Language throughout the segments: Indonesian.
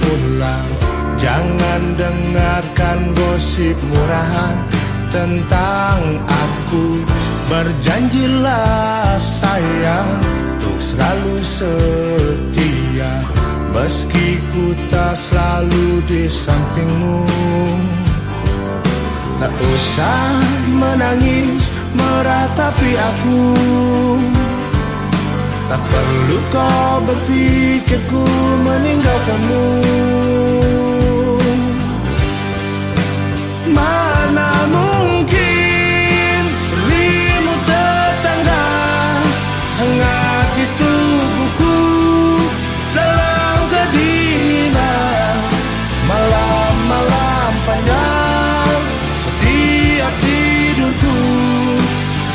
pulang. Jangan dengarkan gosip murahan tentang aku. Berjanjilah sayang untuk selalu setia. Meski ku tak selalu di sampingmu. Tak usah menangis meratapi aku Tak perlu kau berpikirku meninggalkanmu. Mana mungkin selimut tetangga Hangat di tubuhku dalam kedinginan Malam-malam panjang setiap tidurku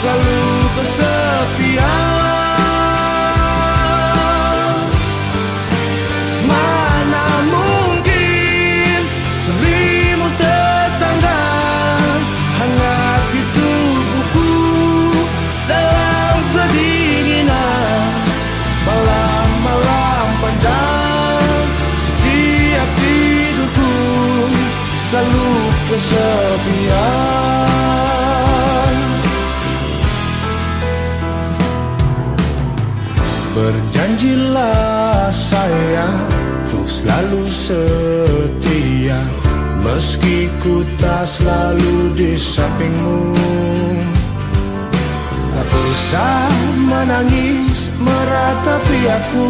Selalu kesepian. Berjanjilah sayang Untuk selalu setia Meski ku tak selalu di sampingmu. Tak usah menangis meratapi aku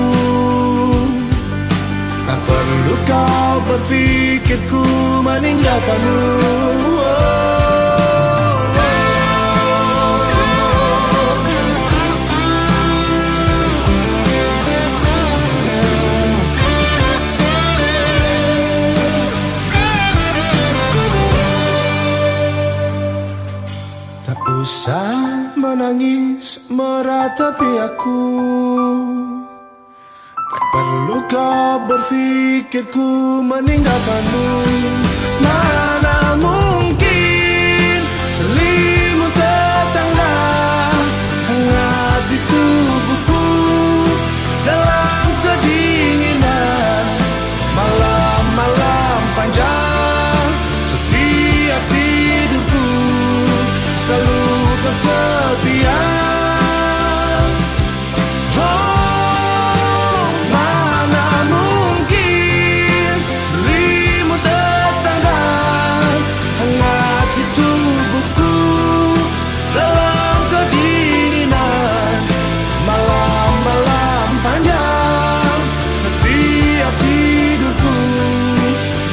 Tak perlu kau berpikirku meninggalkanmu. Tak usah menangis meratapi aku Tak perlu kau berpikirku meninggalkanmu? Mana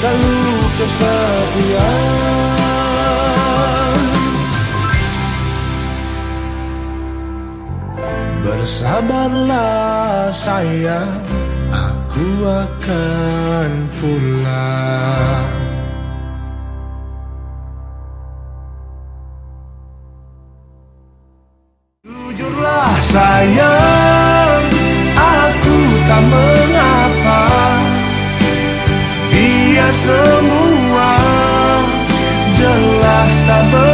selalu kesepian Bersabarlah sayang Aku akan pulang. Jujurlah sayang Aku tak semua. Jelas tak ber